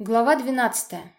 Глава двенадцатая.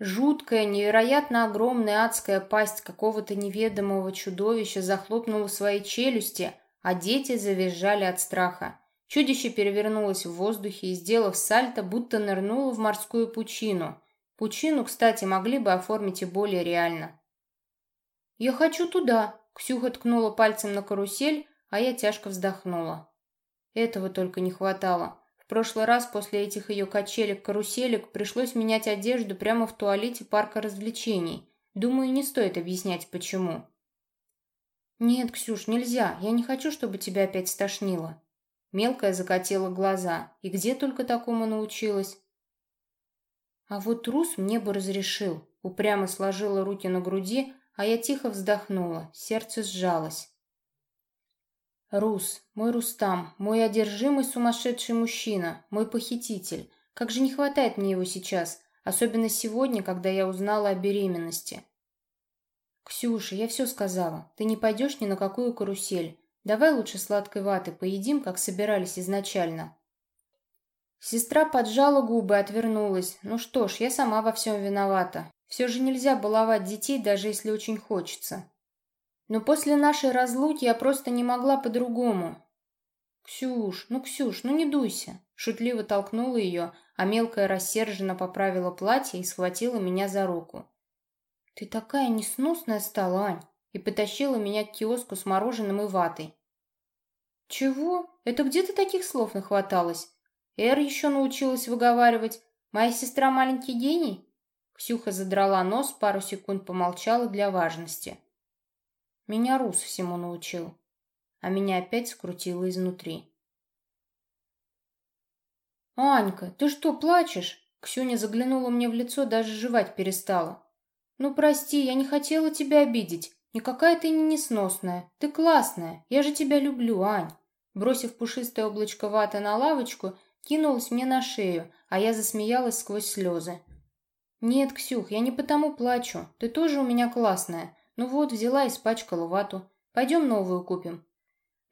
Жуткая, невероятно огромная адская пасть какого-то неведомого чудовища захлопнула свои челюсти, а дети завизжали от страха. Чудище перевернулось в воздухе и, сделав сальто, будто нырнуло в морскую пучину. Пучину, кстати, могли бы оформить и более реально. «Я хочу туда!» — Ксюха ткнула пальцем на карусель, а я тяжко вздохнула. Этого только не хватало прошлый раз после этих ее качелек-каруселек пришлось менять одежду прямо в туалете парка развлечений. Думаю, не стоит объяснять, почему. «Нет, Ксюш, нельзя. Я не хочу, чтобы тебя опять стошнило». Мелкая закатила глаза. И где только такому научилась? А вот трус мне бы разрешил. Упрямо сложила руки на груди, а я тихо вздохнула. Сердце сжалось. Рус, мой Рустам, мой одержимый сумасшедший мужчина, мой похититель. Как же не хватает мне его сейчас, особенно сегодня, когда я узнала о беременности. Ксюша, я все сказала. Ты не пойдешь ни на какую карусель. Давай лучше сладкой ваты поедим, как собирались изначально. Сестра поджала губы, отвернулась. Ну что ж, я сама во всем виновата. Все же нельзя баловать детей, даже если очень хочется. Но после нашей разлуки я просто не могла по-другому. «Ксюш, ну, Ксюш, ну не дуйся!» Шутливо толкнула ее, а мелкая рассерженно поправила платье и схватила меня за руку. «Ты такая несносная стала, Ань!» и потащила меня к киоску с мороженым и ватой. «Чего? Это где ты таких слов нахваталась? Эр еще научилась выговаривать. Моя сестра маленький гений?» Ксюха задрала нос, пару секунд помолчала для важности. Меня Рус всему научил. А меня опять скрутило изнутри. «Анька, ты что, плачешь?» Ксюня заглянула мне в лицо, даже жевать перестала. «Ну, прости, я не хотела тебя обидеть. Никакая ты не несносная. Ты классная. Я же тебя люблю, Ань». Бросив пушистое облачко ваты на лавочку, кинулась мне на шею, а я засмеялась сквозь слезы. «Нет, Ксюх, я не потому плачу. Ты тоже у меня классная. Ну вот, взяла и испачкала вату. Пойдем новую купим.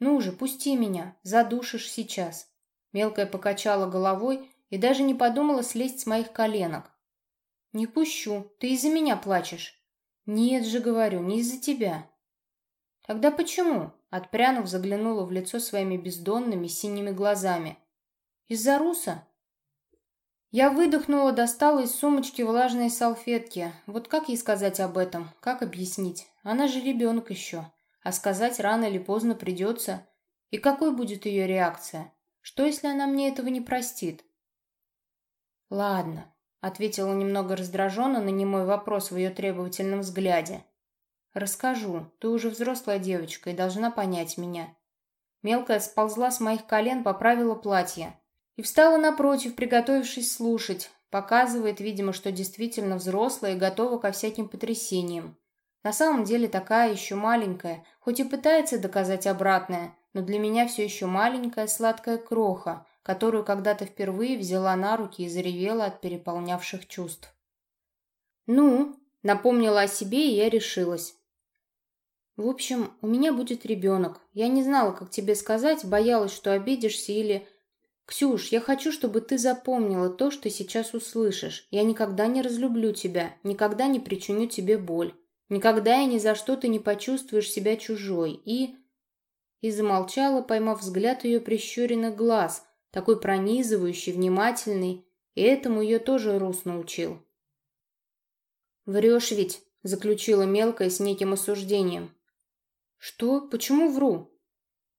Ну же, пусти меня, задушишь сейчас. Мелкая покачала головой и даже не подумала слезть с моих коленок. Не пущу, ты из-за меня плачешь. Нет же, говорю, не из-за тебя. Тогда почему? Отпрянув, заглянула в лицо своими бездонными синими глазами. Из-за Руса? Я выдохнула, достала из сумочки влажные салфетки. Вот как ей сказать об этом? Как объяснить? Она же ребенок еще. А сказать рано или поздно придется. И какой будет ее реакция? Что, если она мне этого не простит? «Ладно», — ответила немного раздраженно на немой вопрос в ее требовательном взгляде. «Расскажу. Ты уже взрослая девочка и должна понять меня». Мелкая сползла с моих колен, поправила платье и встала напротив, приготовившись слушать. Показывает, видимо, что действительно взрослая и готова ко всяким потрясениям. На самом деле такая еще маленькая, хоть и пытается доказать обратное, но для меня все еще маленькая сладкая кроха, которую когда-то впервые взяла на руки и заревела от переполнявших чувств. «Ну?» — напомнила о себе, и я решилась. «В общем, у меня будет ребенок. Я не знала, как тебе сказать, боялась, что обидишься или «Ксюш, я хочу, чтобы ты запомнила то, что сейчас услышишь. Я никогда не разлюблю тебя, никогда не причиню тебе боль. Никогда и ни за что ты не почувствуешь себя чужой. И...» И замолчала, поймав взгляд ее прищуренных глаз, такой пронизывающий, внимательный, и этому ее тоже Рус научил. «Врешь ведь», — заключила мелкая с неким осуждением. «Что? Почему вру?»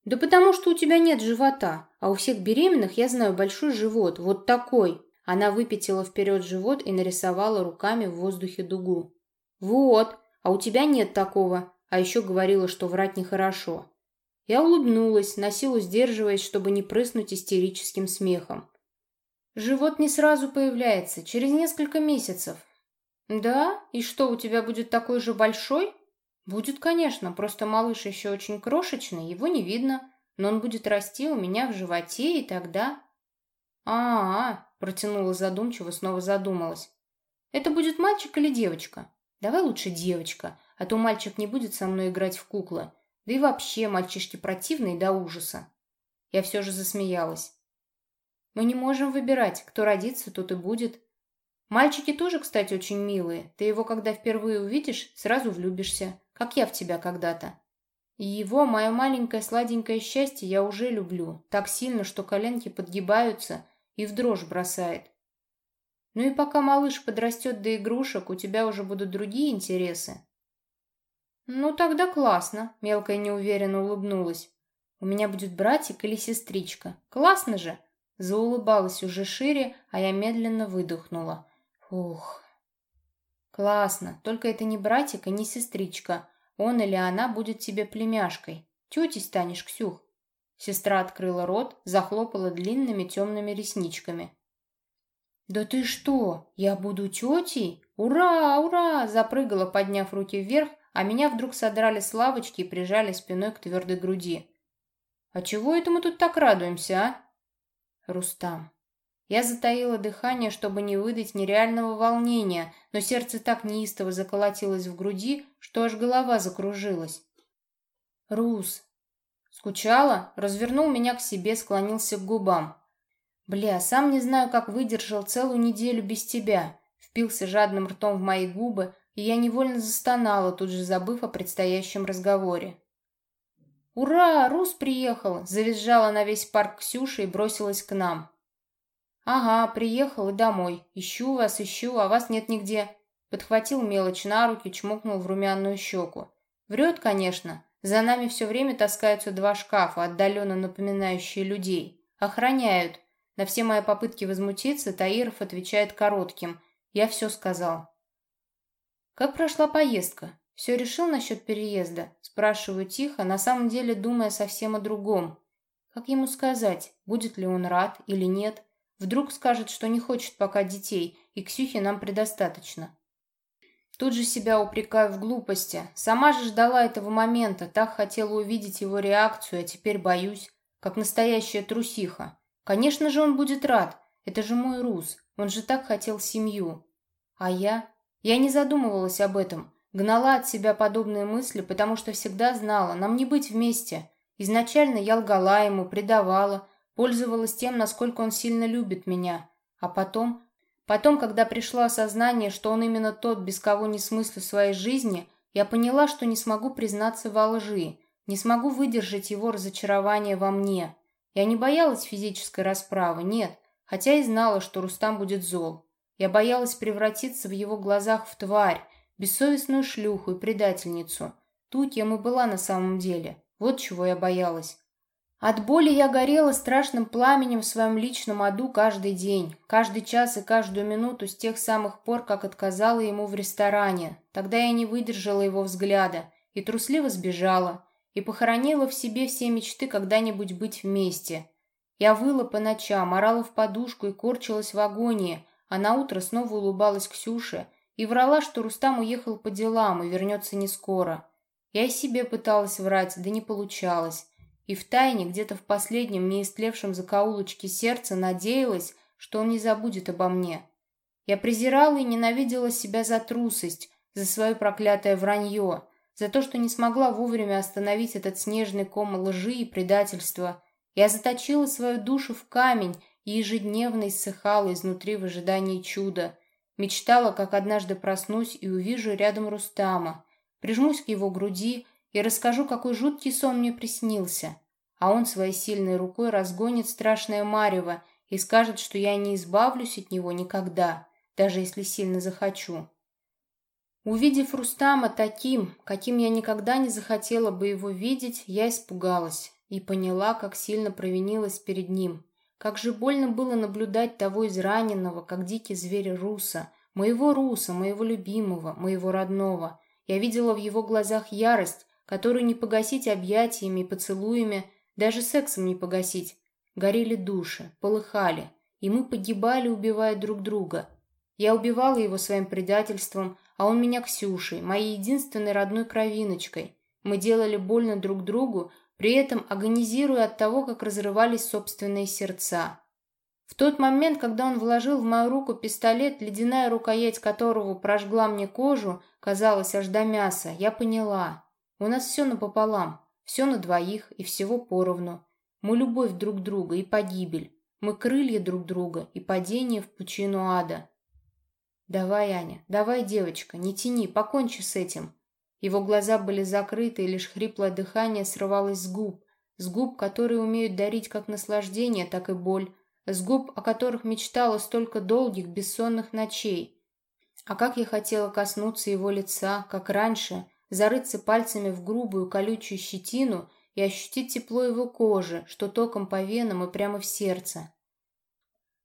«Да потому что у тебя нет живота, а у всех беременных я знаю большой живот, вот такой». Она выпятила вперед живот и нарисовала руками в воздухе дугу. «Вот, а у тебя нет такого, а еще говорила, что врать нехорошо». Я улыбнулась, на силу сдерживаясь, чтобы не прыснуть истерическим смехом. «Живот не сразу появляется, через несколько месяцев». «Да? И что, у тебя будет такой же большой?» «Будет, конечно, просто малыш еще очень крошечный, его не видно, но он будет расти у меня в животе, и тогда...» «А-а-а», протянула задумчиво, снова задумалась. «Это будет мальчик или девочка? Давай лучше девочка, а то мальчик не будет со мной играть в куклы. Да и вообще мальчишки противные до ужаса». Я все же засмеялась. Мы не можем выбирать, кто родится, тот и будет. Мальчики тоже, кстати, очень милые. Ты его, когда впервые увидишь, сразу влюбишься, как я в тебя когда-то. И его, мое маленькое сладенькое счастье, я уже люблю, так сильно, что коленки подгибаются и в дрожь бросает. Ну и пока малыш подрастет до игрушек, у тебя уже будут другие интересы. Ну тогда классно, мелкая неуверенно улыбнулась. У меня будет братик или сестричка. Классно же! Заулыбалась уже шире, а я медленно выдохнула. Ух. Классно, только это не братик и не сестричка. Он или она будет тебе племяшкой. Тетей станешь, Ксюх. Сестра открыла рот, захлопала длинными темными ресничками. «Да ты что? Я буду тетей? Ура, ура!» Запрыгала, подняв руки вверх, а меня вдруг содрали с лавочки и прижали спиной к твердой груди. «А чего это мы тут так радуемся, а?» Рустам. Я затаила дыхание, чтобы не выдать нереального волнения, но сердце так неистово заколотилось в груди, что аж голова закружилась. «Рус!» Скучала, развернул меня к себе, склонился к губам. «Бля, сам не знаю, как выдержал целую неделю без тебя». Впился жадным ртом в мои губы, и я невольно застонала, тут же забыв о предстоящем разговоре. «Ура! Рус приехал!» — завизжала на весь парк Ксюша и бросилась к нам. «Ага, приехал и домой. Ищу вас, ищу, а вас нет нигде». Подхватил мелочь на руки, чмокнул в румяную щеку. Врет, конечно. За нами все время таскаются два шкафа, отдаленно напоминающие людей. Охраняют. На все мои попытки возмутиться Таиров отвечает коротким. Я все сказал. «Как прошла поездка? Все решил насчет переезда?» Спрашиваю тихо, на самом деле думая совсем о другом. Как ему сказать, будет ли он рад или нет? Вдруг скажет, что не хочет пока детей, и Ксюхи нам предостаточно. Тут же себя упрекаю в глупости. Сама же ждала этого момента, так хотела увидеть его реакцию, а теперь боюсь, как настоящая трусиха. Конечно же он будет рад, это же мой Рус, он же так хотел семью. А я? Я не задумывалась об этом. Гнала от себя подобные мысли, потому что всегда знала, нам не быть вместе. Изначально я лгала ему, предавала, пользовалась тем, насколько он сильно любит меня. А потом... Потом, когда пришло осознание, что он именно тот, без кого не смыслю своей жизни, я поняла, что не смогу признаться во лжи, не смогу выдержать его разочарование во мне. Я не боялась физической расправы, нет, хотя и знала, что Рустам будет зол. Я боялась превратиться в его глазах в тварь, бессовестную шлюху и предательницу. Ту, кем и была на самом деле. Вот чего я боялась. От боли я горела страшным пламенем в своем личном аду каждый день, каждый час и каждую минуту с тех самых пор, как отказала ему в ресторане. Тогда я не выдержала его взгляда и трусливо сбежала, и похоронила в себе все мечты когда-нибудь быть вместе. Я выла по ночам, орала в подушку и корчилась в агонии, а на утро снова улыбалась Ксюше и врала, что Рустам уехал по делам и вернется не скоро. Я и себе пыталась врать, да не получалось. И втайне, где-то в последнем неистлевшем закоулочке сердца, надеялась, что он не забудет обо мне. Я презирала и ненавидела себя за трусость, за свое проклятое вранье, за то, что не смогла вовремя остановить этот снежный ком лжи и предательства. Я заточила свою душу в камень и ежедневно иссыхала изнутри в ожидании чуда. Мечтала, как однажды проснусь и увижу рядом Рустама, прижмусь к его груди и расскажу, какой жуткий сон мне приснился. А он своей сильной рукой разгонит страшное марево и скажет, что я не избавлюсь от него никогда, даже если сильно захочу. Увидев Рустама таким, каким я никогда не захотела бы его видеть, я испугалась и поняла, как сильно провинилась перед ним. Как же больно было наблюдать того израненного, как дикий зверь Руса, моего Руса, моего любимого, моего родного. Я видела в его глазах ярость, которую не погасить объятиями и поцелуями, даже сексом не погасить. Горели души, полыхали, и мы погибали, убивая друг друга. Я убивала его своим предательством, а он меня Ксюшей, моей единственной родной кровиночкой. Мы делали больно друг другу, при этом агонизируя от того, как разрывались собственные сердца. В тот момент, когда он вложил в мою руку пистолет, ледяная рукоять которого прожгла мне кожу, казалось, аж до мяса, я поняла. У нас все напополам, все на двоих и всего поровну. Мы любовь друг друга и погибель. Мы крылья друг друга и падение в пучину ада. Давай, Аня, давай, девочка, не тяни, покончи с этим. Его глаза были закрыты, и лишь хриплое дыхание срывалось с губ, с губ, которые умеют дарить как наслаждение, так и боль, с губ, о которых мечтала столько долгих, бессонных ночей. А как я хотела коснуться его лица, как раньше, зарыться пальцами в грубую колючую щетину и ощутить тепло его кожи, что током по венам и прямо в сердце.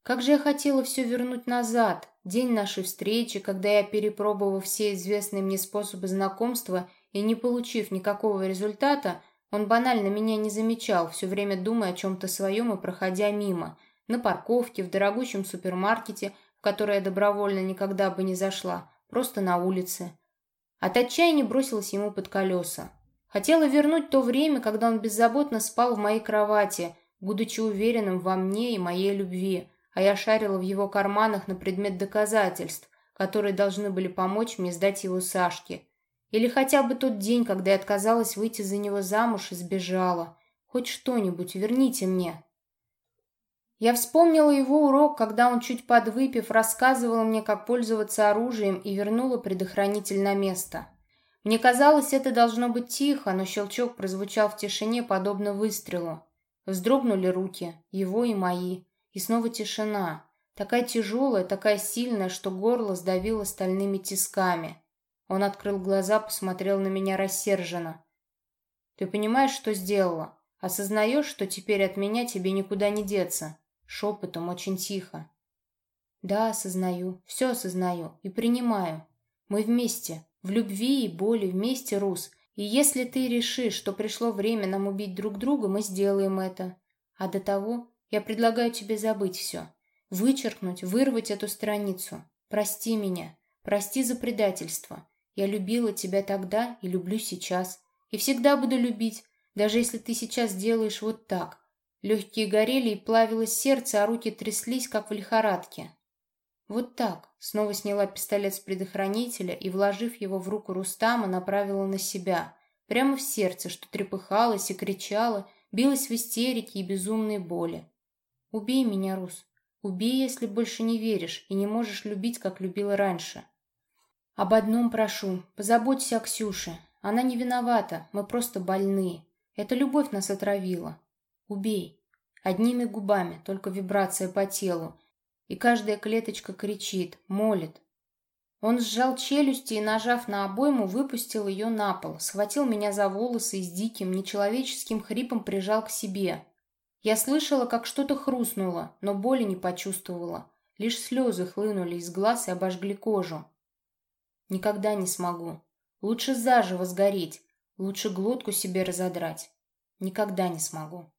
Как же я хотела все вернуть назад, день нашей встречи, когда я, перепробовав все известные мне способы знакомства и не получив никакого результата, он банально меня не замечал, все время думая о чем-то своем и проходя мимо, на парковке, в дорогущем супермаркете, в который я добровольно никогда бы не зашла, просто на улице. От отчаяния бросилась ему под колеса. Хотела вернуть то время, когда он беззаботно спал в моей кровати, будучи уверенным во мне и моей любви, а я шарила в его карманах на предмет доказательств, которые должны были помочь мне сдать его Сашке. Или хотя бы тот день, когда я отказалась выйти за него замуж и сбежала. Хоть что-нибудь верните мне. Я вспомнила его урок, когда он, чуть подвыпив, рассказывал мне, как пользоваться оружием и вернула предохранитель на место. Мне казалось, это должно быть тихо, но щелчок прозвучал в тишине, подобно выстрелу. Вздрогнули руки, его и мои. И снова тишина. Такая тяжелая, такая сильная, что горло сдавило стальными тисками. Он открыл глаза, посмотрел на меня рассерженно. «Ты понимаешь, что сделала? Осознаешь, что теперь от меня тебе никуда не деться?» Шепотом, очень тихо. Да, осознаю, все осознаю и принимаю. Мы вместе, в любви и боли вместе, Рус. И если ты решишь, что пришло время нам убить друг друга, мы сделаем это. А до того я предлагаю тебе забыть все. Вычеркнуть, вырвать эту страницу. Прости меня. Прости за предательство. Я любила тебя тогда и люблю сейчас. И всегда буду любить, даже если ты сейчас делаешь вот так. Легкие горели и плавилось сердце, а руки тряслись, как в лихорадке. Вот так. Снова сняла пистолет с предохранителя и, вложив его в руку Рустама, направила на себя. Прямо в сердце, что трепыхалось и кричало, билось в истерике и безумной боли. «Убей меня, Рус. Убей, если больше не веришь и не можешь любить, как любила раньше. Об одном прошу. Позаботься о Ксюше. Она не виновата, мы просто больны. Эта любовь нас отравила. Убей. Одними губами, только вибрация по телу. И каждая клеточка кричит, молит. Он сжал челюсти и, нажав на обойму, выпустил ее на пол, схватил меня за волосы и с диким, нечеловеческим хрипом прижал к себе. Я слышала, как что-то хрустнуло, но боли не почувствовала. Лишь слезы хлынули из глаз и обожгли кожу. Никогда не смогу. Лучше заживо сгореть, лучше глотку себе разодрать. Никогда не смогу.